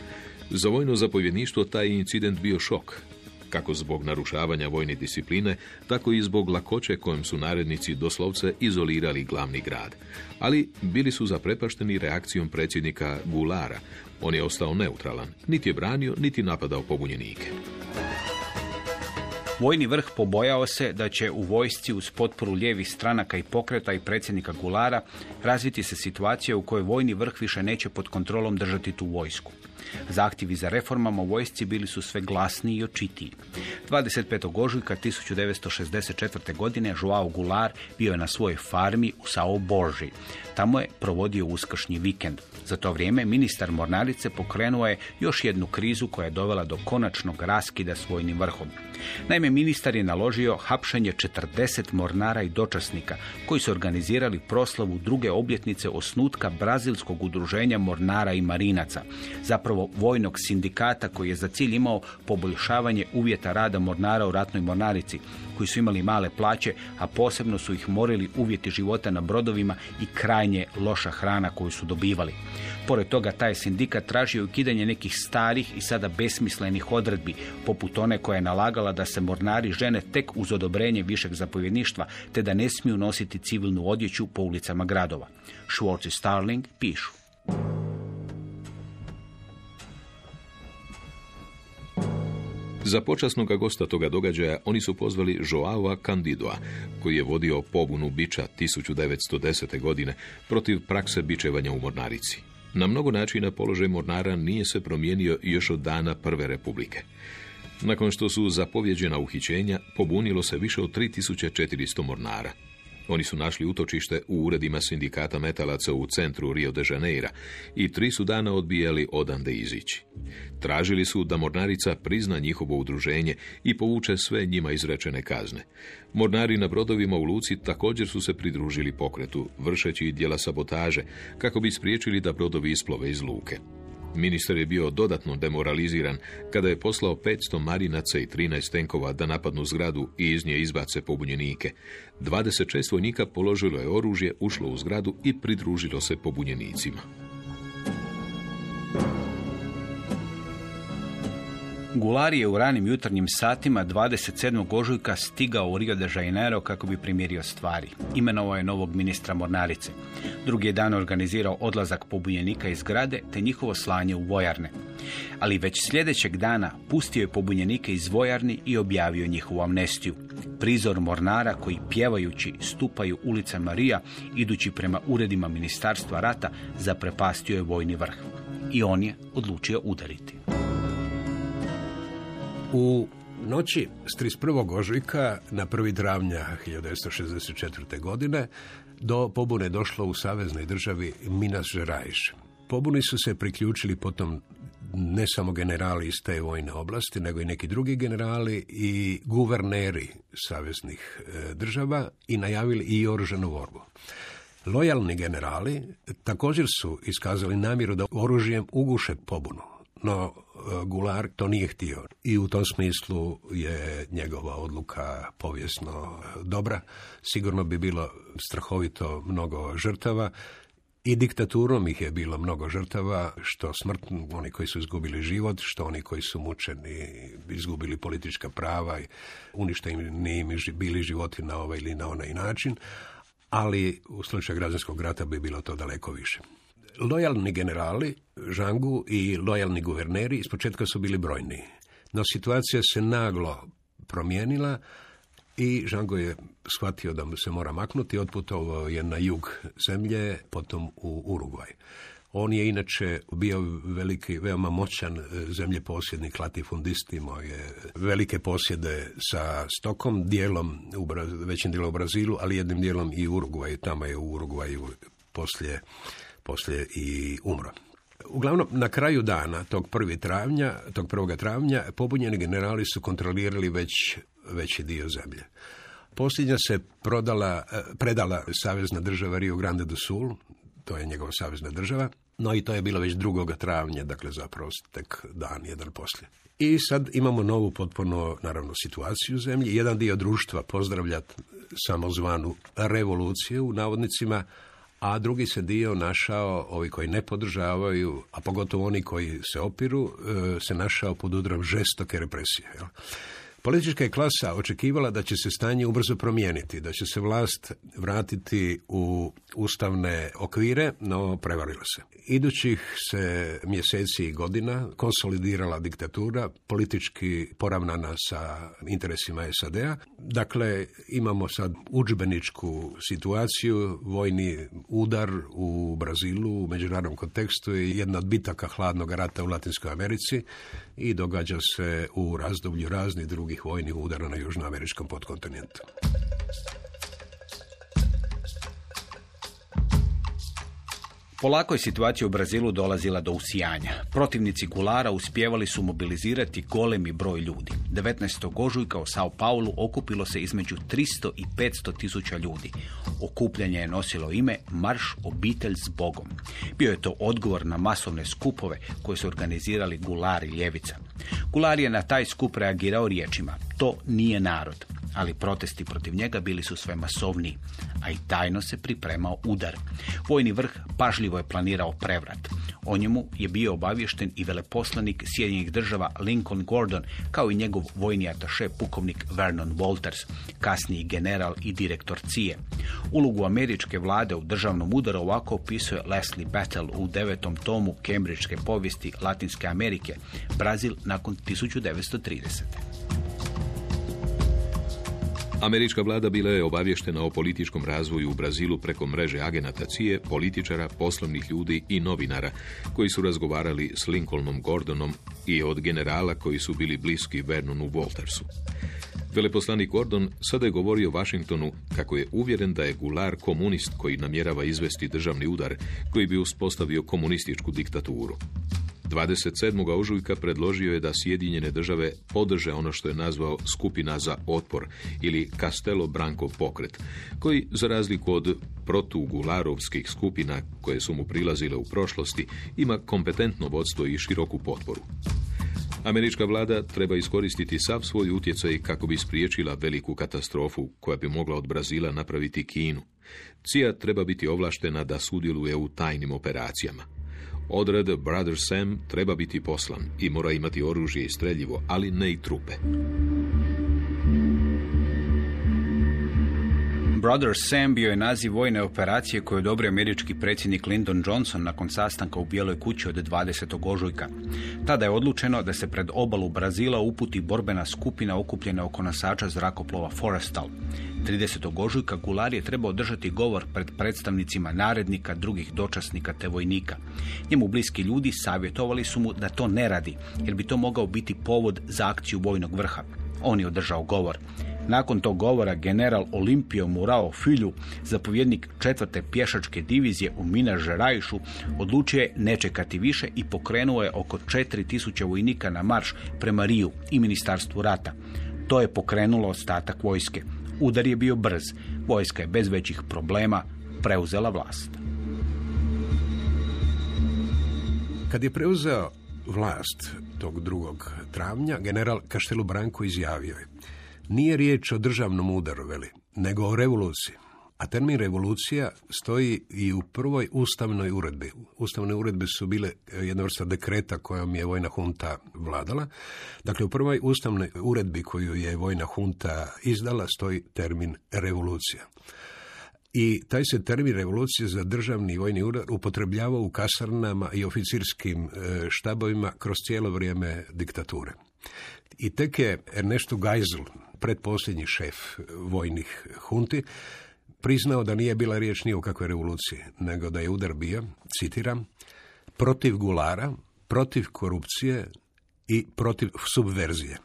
[SPEAKER 3] Za vojno zapovjedništvo taj incident bio šok, kako zbog narušavanja vojne discipline, tako i zbog lakoće kojom su narednici doslovce izolirali glavni grad. Ali bili su zaprepašteni reakcijom predsjednika Gulara. On je ostao neutralan, niti je branio, niti napadao pobunjenike.
[SPEAKER 2] Vojni vrh pobojao se da će u vojsci uz potporu lijevih stranaka i pokreta i predsjednika Gulara razviti se situacija u kojoj vojni vrh više neće pod kontrolom držati tu vojsku. Zahtjevi za reformama u vojsci bili su sve glasniji i očitiji. 25. ožujka 1964. godine Joao Goulart bio je na svojoj farmi u Sao Borži. Tamo je provodio uskršnji vikend. Za to vrijeme ministar Mornarice pokrenuo je još jednu krizu koja je dovela do konačnog raskida s vojnim vrhom. Naime, ministar je naložio hapšenje 40 mornara i dočasnika koji su organizirali proslavu druge obljetnice osnutka brazilskog udruženja mornara i marinaca, zapravo vojnog sindikata koji je za cilj imao poboljšavanje uvjeta rada mornara u ratnoj mornarici, koji su imali male plaće, a posebno su ih morili uvjeti života na brodovima i krajnje loša hrana koju su dobivali. Pored toga, taj sindikat tražio ukidanje nekih starih i sada besmislenih odredbi, poput one koja je nalagala da se mornari žene tek uz odobrenje višeg zapovjedništva, te da ne smiju nositi civilnu odjeću po ulicama gradova. Schwartz i Starling pišu.
[SPEAKER 3] Za počasnog gosta toga događaja oni su pozvali Joao Candidoa, koji je vodio pobunu biča 1910. godine protiv prakse bičevanja u Mornarici. Na mnogo načina položaj Mornara nije se promijenio još od dana Prve republike. Nakon što su zapovjeđena uhićenja, pobunilo se više od 3400 mornara. Oni su našli utočište u uredima sindikata metalaca u centru Rio de Janeira i tri su dana odbijali odande izići. Tražili su da Mornarica prizna njihovo udruženje i povuče sve njima izrečene kazne. Mornari na brodovima u Luci također su se pridružili pokretu, vršeći djela sabotaže, kako bi spriječili da brodovi isplove iz luke. Ministar je bio dodatno demoraliziran kada je poslao 500 marinaca i 13 tenkova da napadnu zgradu i iz nje izbace pobunjenike. 26 vojnika položilo je oružje, ušlo u zgradu i pridružilo se pobunjenicima.
[SPEAKER 2] Gulari je u ranim jutarnjim satima 27. ožujka stigao u Rio de Janeiro kako bi primirio stvari. Imenovao je novog ministra Mornarice. Drugi je dan organizirao odlazak pobunjenika iz zgrade te njihovo slanje u vojarne. Ali već sljedećeg dana pustio je pobunjenike iz vojarni i objavio njihovu amnestiju. Prizor mornara koji pjevajući stupaju ulica Marija idući prema uredima ministarstva rata zaprepastio je vojni vrh. I on je odlučio udariti.
[SPEAKER 4] U noći s 31. ožujka na 1. travnja 1964. godine do pobune došlo u saveznoj državi Minas Gerais. Pobuni su se priključili potom ne samo generali iz te vojne oblasti, nego i neki drugi generali i guverneri saveznih e, država i najavili i oružanu borbu. Lojalni generali također su iskazali namjeru da oružjem uguše pobunu no Gular to nije htio i u tom smislu je njegova odluka povijesno dobra. Sigurno bi bilo strahovito mnogo žrtava i diktaturom ih je bilo mnogo žrtava, što smrt, oni koji su izgubili život, što oni koji su mučeni, izgubili politička prava uništeni im bili životi na ovaj ili na onaj način, ali u slučaju građanskog rata bi bilo to daleko više. Lojalni generali, Žangu i lojalni guverneri iz početka su bili brojni. No situacija se naglo promijenila i Žango je shvatio da mu se mora maknuti, otputovao je na jug zemlje, potom u Urugvaj. On je inače bio veliki, veoma moćan zemljeposjednik, latifundist, imao je velike posjede sa stokom, dijelom, u, većim dijelom u Brazilu, ali jednim dijelom i u Urugvaju. Tamo je u Urugvaju poslije poslije i umro. Uglavnom, na kraju dana, tog prvi travnja, tog prvoga travnja, pobunjeni generali su kontrolirali već veći dio zemlje. Posljednja se prodala, eh, predala savezna država Rio Grande do Sul, to je njegova savezna država, no i to je bilo već 2. travnja, dakle zapravo tek dan, jedan poslije. I sad imamo novu potpuno, naravno, situaciju u zemlji. Jedan dio društva pozdravlja samozvanu revoluciju u navodnicima, a drugi se dio našao, ovi koji ne podržavaju, a pogotovo oni koji se opiru, e, se našao pod udrom žestoke represije. Politička je klasa očekivala da će se stanje ubrzo promijeniti, da će se vlast vratiti u ustavne okvire, no prevarilo se. Idućih se mjeseci i godina konsolidirala diktatura, politički poravnana sa interesima SAD-a. Dakle, imamo sad udžbeničku situaciju, vojni udar u Brazilu u međunarodnom kontekstu je jedna od bitaka hladnog rata u Latinskoj Americi i događa se u razdoblju raznih drugih vojnih udara na južnoameričkom podkontinentu.
[SPEAKER 2] Polako je situacija u Brazilu dolazila do usijanja. Protivnici Gulara uspjevali su mobilizirati golemi broj ljudi. 19. ožujka u Sao Paulu okupilo se između 300 i 500 tisuća ljudi. Okupljanje je nosilo ime Marš obitelj s Bogom. Bio je to odgovor na masovne skupove koje su organizirali Gular i Ljevica. Gular je na taj skup reagirao riječima. To nije narod ali protesti protiv njega bili su sve masovniji, a i tajno se pripremao udar. Vojni vrh pažljivo je planirao prevrat. O njemu je bio obavješten i veleposlanik Sjedinjenih država Lincoln Gordon, kao i njegov vojni ataše pukovnik Vernon Walters, kasniji general i direktor CIE. Ulogu američke vlade u državnom udaru ovako opisuje Leslie Battle u devetom tomu Kembridžke povijesti Latinske Amerike, Brazil nakon 1930.
[SPEAKER 3] Američka vlada bila je obavještena o političkom razvoju u Brazilu preko mreže agenata CIE, političara, poslovnih ljudi i novinara koji su razgovarali s Lincolnom Gordonom i od generala koji su bili bliski Vernonu Waltersu. Veleposlanik Gordon sada je govorio Washingtonu kako je uvjeren da je Gular komunist koji namjerava izvesti državni udar koji bi uspostavio komunističku diktaturu. 27. ožujka predložio je da Sjedinjene države podrže ono što je nazvao skupina za otpor ili Castello Branco pokret, koji za razliku od protugularovskih skupina koje su mu prilazile u prošlosti, ima kompetentno vodstvo i široku potporu. Američka vlada treba iskoristiti sav svoj utjecaj kako bi spriječila veliku katastrofu koja bi mogla od Brazila napraviti Kinu. CIA treba biti ovlaštena da sudjeluje u tajnim operacijama. Odred Brother Sam treba biti poslan i mora imati oružje i streljivo, ali ne i trupe.
[SPEAKER 2] Brother Sam bio je naziv vojne operacije koju je odobrio američki predsjednik Lyndon Johnson nakon sastanka u Bijeloj kući od 20. ožujka. Tada je odlučeno da se pred obalu Brazila uputi borbena skupina okupljena oko nosača zrakoplova Forestal. 30. ožujka Gular je trebao držati govor pred predstavnicima narednika, drugih dočasnika te vojnika. Njemu bliski ljudi savjetovali su mu da to ne radi, jer bi to mogao biti povod za akciju vojnog vrha. On je održao govor. Nakon tog govora general Olimpio Murao Filju, zapovjednik četvrte pješačke divizije u Mina Žerajšu, odlučio je ne čekati više i pokrenuo je oko 4000 vojnika na marš prema Riju i ministarstvu rata. To je pokrenulo ostatak vojske. Udar je bio brz. Vojska je bez većih problema preuzela vlast.
[SPEAKER 4] Kad je preuzeo vlast tog drugog travnja, general Kaštelu Branko izjavio je nije riječ o državnom udaru, veli, nego o revoluciji. A termin revolucija stoji i u prvoj ustavnoj uredbi. Ustavne uredbe su bile jedna vrsta dekreta kojom je vojna hunta vladala. Dakle, u prvoj ustavnoj uredbi koju je vojna hunta izdala stoji termin revolucija. I taj se termin revolucije za državni vojni udar upotrebljavao u kasarnama i oficirskim e, štabovima kroz cijelo vrijeme diktature. I tek je Ernesto Geisel, predposljednji šef vojnih hunti, priznao da nije bila riječ ni o kakvoj revoluciji, nego da je udar bio, citiram, protiv gulara, protiv korupcije i protiv subverzije.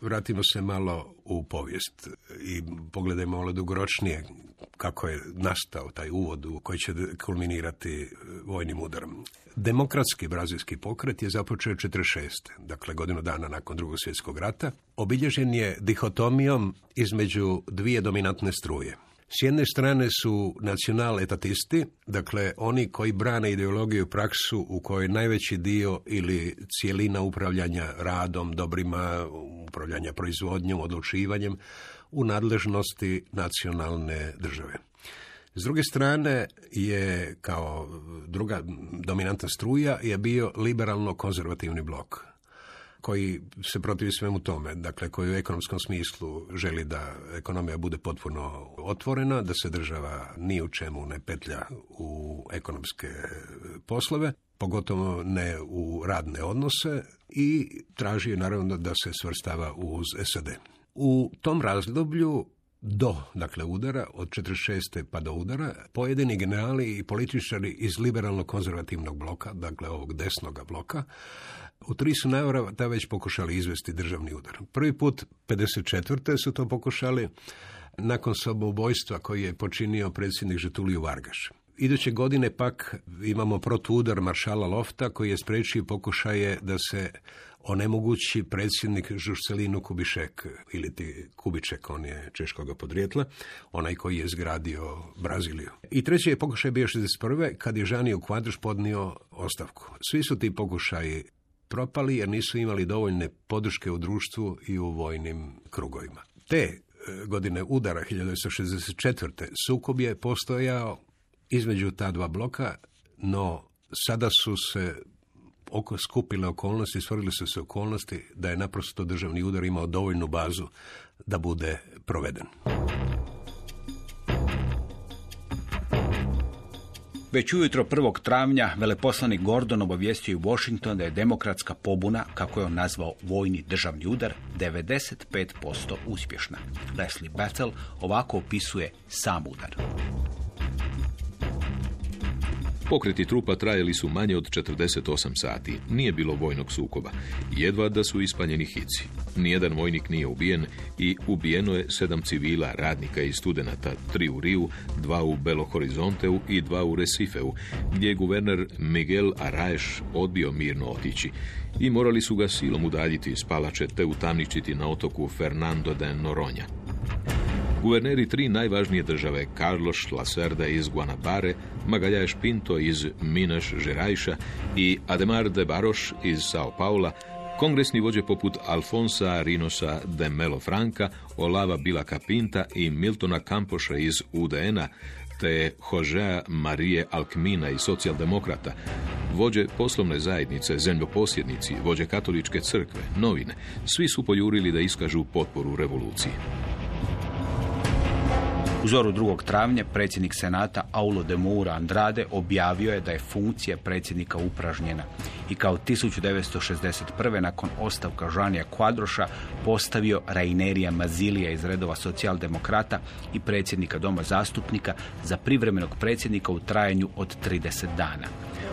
[SPEAKER 4] Vratimo se malo u povijest i pogledajmo malo dugoročnije kako je nastao taj uvod u koji će kulminirati vojnim udarom. Demokratski brazilski pokret je započeo 46. dakle godinu dana nakon drugog svjetskog rata. Obilježen je dihotomijom između dvije dominantne struje. S jedne strane su nacional-etatisti, dakle oni koji brane ideologiju praksu u kojoj najveći dio ili cijelina upravljanja radom, dobrima, upravljanja proizvodnjom, odlučivanjem u nadležnosti nacionalne države. S druge strane je kao druga dominantna struja je bio liberalno-konzervativni blok koji se protivi svemu tome, dakle koji u ekonomskom smislu želi da ekonomija bude potpuno otvorena, da se država ni u čemu ne petlja u ekonomske poslove, pogotovo ne u radne odnose i traži naravno da se svrstava uz SAD. U tom razdoblju do, dakle, udara, od 46. pa do udara, pojedini generali i političari iz liberalno-konzervativnog bloka, dakle ovog desnoga bloka, u tri su navrata već pokušali izvesti državni udar. Prvi put, 54. su to pokušali, nakon samoubojstva koji je počinio predsjednik Žetuliju Vargaš. Iduće godine pak imamo protuudar maršala Lofta koji je spriječio pokušaje da se onemogući predsjednik Žuselinu Kubišek, ili ti Kubiček, on je češkoga podrijetla, onaj koji je zgradio Braziliju. I treći je pokušaj bio 61. kad je Žanio Kvadruš podnio ostavku. Svi su ti pokušaji propali jer nisu imali dovoljne podrške u društvu i u vojnim krugovima. Te e, godine udara 1964. sukob je postojao između ta dva bloka, no sada su se oko skupile okolnosti, stvorile su se okolnosti da je naprosto državni udar imao dovoljnu bazu da bude proveden.
[SPEAKER 2] Već ujutro 1. travnja veleposlanik Gordon obavijestio Washington da je demokratska pobuna, kako je on nazvao vojni državni udar, 95% uspješna. Leslie Battle ovako opisuje sam udar.
[SPEAKER 3] Pokreti trupa trajali su manje od 48 sati. Nije bilo vojnog sukoba. Jedva da su ispaljeni hici. Nijedan vojnik nije ubijen i ubijeno je sedam civila, radnika i studenata, tri u Riju, dva u Belo Horizonteu i dva u Resifeu, gdje je guverner Miguel Araeš odbio mirno otići i morali su ga silom udaljiti iz palače te utamničiti na otoku Fernando de Noronja. Guverneri tri najvažnije države, Carlos Lacerda iz Guanabare, Magalhaes Pinto iz Minas Geraiša i Ademar de Baroš iz Sao Paula, kongresni vođe poput Alfonsa Rinosa de Melo Franca, Olava Bilaka Pinta i Miltona Campoša iz UDN-a, te Josea Marije Alkmina i socijaldemokrata, vođe poslovne zajednice, zemljoposjednici, vođe katoličke crkve, novine, svi su pojurili da iskažu potporu revoluciji.
[SPEAKER 2] U zoru 2. travnja predsjednik Senata Aulo de Moura Andrade objavio je da je funkcija predsjednika upražnjena i kao 1961. nakon ostavka Žanija Kvadroša postavio Rainerija Mazilija iz redova socijaldemokrata i predsjednika Doma zastupnika za privremenog predsjednika u trajanju od 30 dana.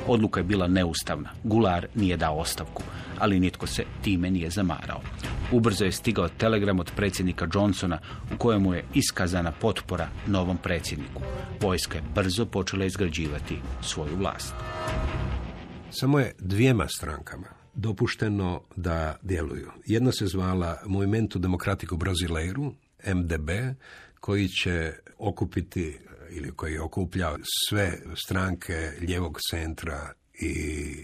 [SPEAKER 2] Odluka je bila neustavna. Gular nije dao ostavku, ali nitko se time nije zamarao. Ubrzo je stigao telegram od predsjednika Johnsona u kojemu je iskazana potpora novom predsjedniku. Vojska je brzo počela izgrađivati svoju vlast.
[SPEAKER 4] Samo je dvijema strankama dopušteno da djeluju. Jedna se zvala Movimento Demokratiku Brasileiru, MDB, koji će okupiti ili koji je okupljao sve stranke ljevog centra i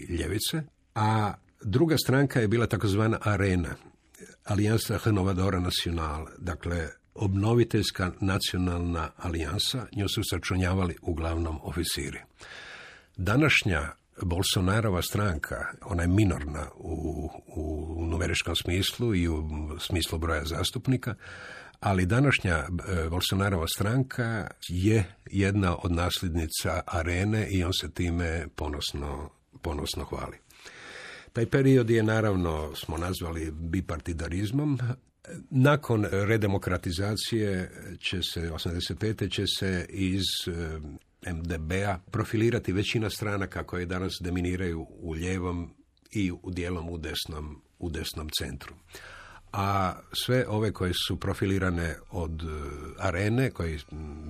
[SPEAKER 4] ljevice, a druga stranka je bila takozvana Arena, Alijansa Renovadora Nacional, dakle obnoviteljska nacionalna alijansa, nju su sačunjavali uglavnom oficiri. Današnja Bolsonarova stranka, ona je minorna u, u numeričkom smislu i u smislu broja zastupnika, ali današnja e, Bolsonarova stranka je jedna od nasljednica arene i on se time ponosno, ponosno hvali. Taj period je naravno, smo nazvali bipartidarizmom. Nakon redemokratizacije će se, 85. će se iz e, MDB-a profilirati većina stranaka koje danas dominiraju u ljevom i u dijelom u desnom, u desnom centru. A sve ove koje su profilirane od e, arene, koji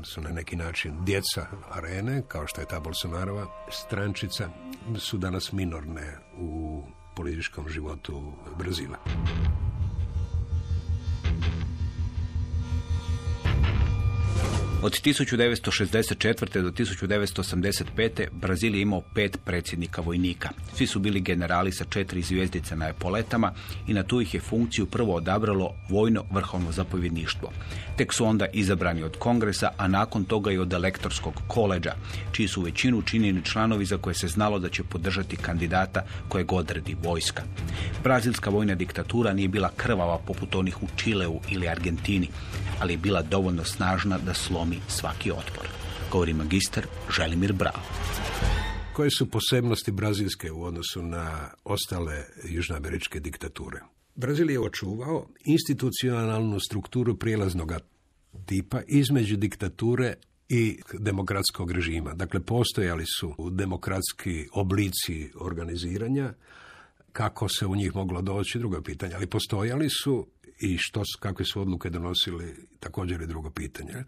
[SPEAKER 4] su na neki način djeca arene, kao što je ta Bolsonarova strančica, su danas minorne u političkom životu Brazila.
[SPEAKER 2] Od 1964. do 1985. Brazil je imao pet predsjednika vojnika. Svi su bili generali sa četiri zvijezdice na epoletama i na tu ih je funkciju prvo odabralo vojno vrhovno zapovjedništvo. Tek su onda izabrani od kongresa, a nakon toga i od elektorskog koleđa, čiji su većinu činjeni članovi za koje se znalo da će podržati kandidata kojeg odredi vojska. Brazilska vojna diktatura nije bila krvava poput onih u Čileu ili Argentini, ali je bila dovoljno snažna da slomi svaki otpor. Govori magistar Želimir Bravo.
[SPEAKER 4] Koje su posebnosti Brazilske u odnosu na ostale južnoameričke diktature? Brazil je očuvao institucionalnu strukturu prijelaznog tipa između diktature i demokratskog režima. Dakle, postojali su demokratski oblici organiziranja, kako se u njih moglo doći, drugo je pitanje, ali postojali su i što, kakve su odluke donosili, također je drugo pitanje.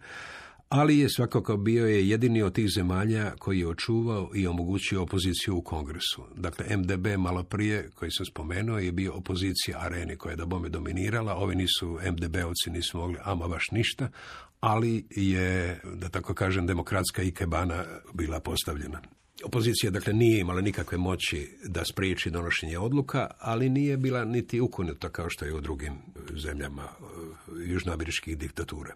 [SPEAKER 4] Ali je svakako bio je jedini od tih zemalja koji je očuvao i omogućio opoziciju u kongresu. Dakle, MDB malo prije, koji sam spomenuo, je bio opozicija areni koja je da bome dominirala. Ovi nisu, MDB-ovci nisu mogli ama baš ništa, ali je, da tako kažem, demokratska ikebana bila postavljena. Opozicija dakle nije imala nikakve moći da spriječi donošenje odluka, ali nije bila niti ukinuta kao što je u drugim zemljama e, južnoameričkih diktatura.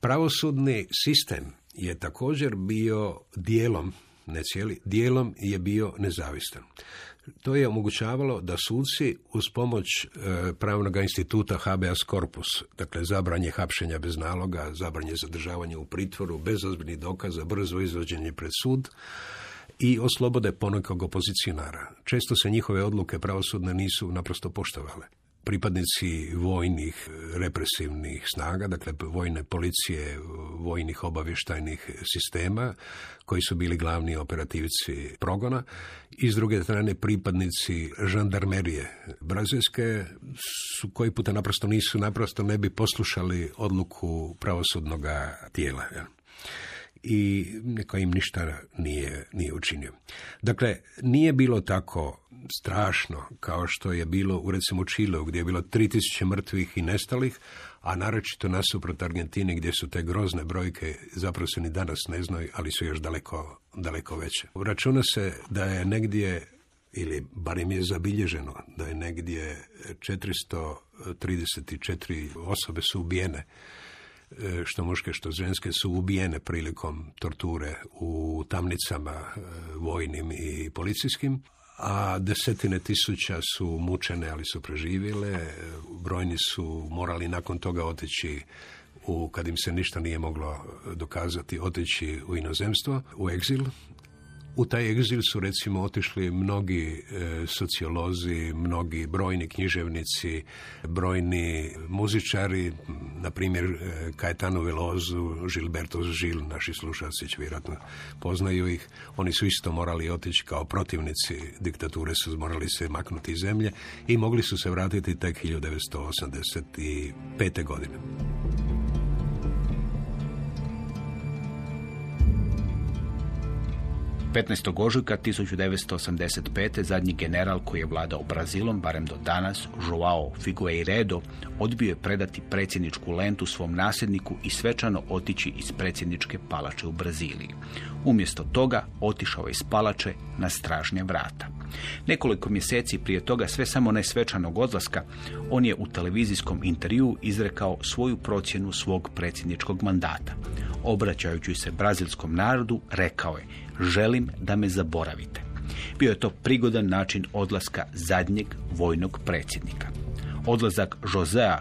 [SPEAKER 4] Pravosudni sistem je također bio dijelom, ne cijeli, dijelom je bio nezavistan. To je omogućavalo da suci uz pomoć e, pravnog instituta habeas corpus, dakle zabranje hapšenja bez naloga, zabranje zadržavanja u pritvoru, bez ozbiljnih dokaza, brzo izvođenje pred sud, i oslobode ponekog opozicionara. Često se njihove odluke pravosudne nisu naprosto poštovale. Pripadnici vojnih represivnih snaga, dakle vojne policije, vojnih obavještajnih sistema, koji su bili glavni operativci progona, i s druge strane pripadnici žandarmerije brazilske, su koji puta naprosto nisu, naprosto ne bi poslušali odluku pravosudnog tijela i neko im ništa nije, nije učinio. Dakle, nije bilo tako strašno kao što je bilo u recimo Čileu gdje je bilo 3000 mrtvih i nestalih, a naročito nasuprot Argentini gdje su te grozne brojke zapravo se ni danas ne znaju, ali su još daleko, daleko veće. Računa se da je negdje ili barem je zabilježeno da je negdje 434 osobe su ubijene što muške što ženske su ubijene prilikom torture u tamnicama e, vojnim i policijskim a desetine tisuća su mučene, ali su preživjele. Brojni su morali nakon toga otići u, kad im se ništa nije moglo dokazati, otići u inozemstvo, u egzil, u taj egzil su recimo otišli mnogi e, sociolozi, mnogi brojni književnici, brojni muzičari, na primjer e, Caetano Velozu, Gilberto Žil, naši slušalci će vjerojatno poznaju ih. Oni su isto morali otići kao protivnici diktature, su morali se maknuti iz zemlje i mogli su se vratiti tek 1985. godine.
[SPEAKER 2] 15. ožujka 1985. zadnji general koji je vladao Brazilom, barem do danas, Joao Figueiredo, odbio je predati predsjedničku lentu svom nasljedniku i svečano otići iz predsjedničke palače u Braziliji. Umjesto toga otišao je iz palače na stražnja vrata. Nekoliko mjeseci prije toga, sve samo ne svečanog odlaska, on je u televizijskom intervju izrekao svoju procjenu svog predsjedničkog mandata. Obraćajući se brazilskom narodu, rekao je želim da me zaboravite. Bio je to prigodan način odlaska zadnjeg vojnog predsjednika. Odlazak Josea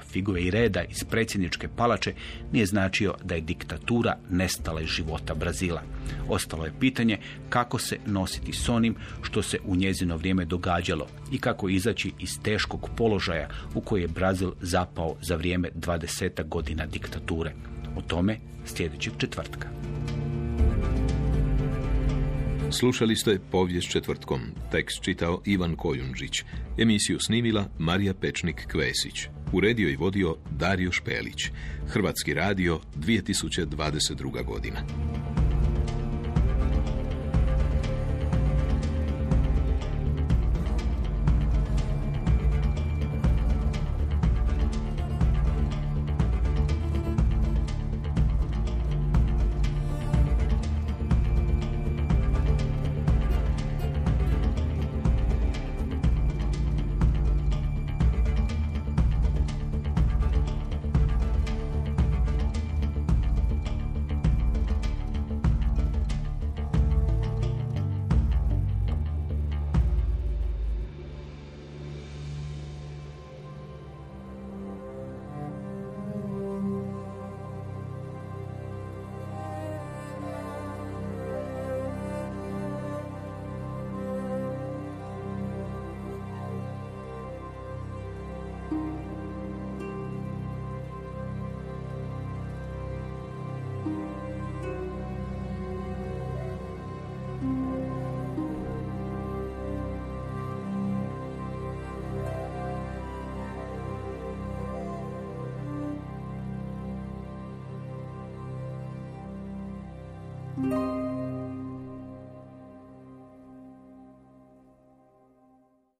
[SPEAKER 2] Reda iz predsjedničke palače nije značio da je diktatura nestala iz života Brazila. Ostalo je pitanje kako se nositi s onim što se u njezino vrijeme događalo i kako izaći iz teškog položaja u koji je Brazil zapao za vrijeme 20 godina diktature. O tome sljedećeg četvrtka.
[SPEAKER 3] Slušali ste povijest četvrtkom. Tekst čitao Ivan Kojundžić. Emisiju snimila Marija Pečnik-Kvesić. Uredio i vodio Dario Špelić. Hrvatski radio 2022. godina.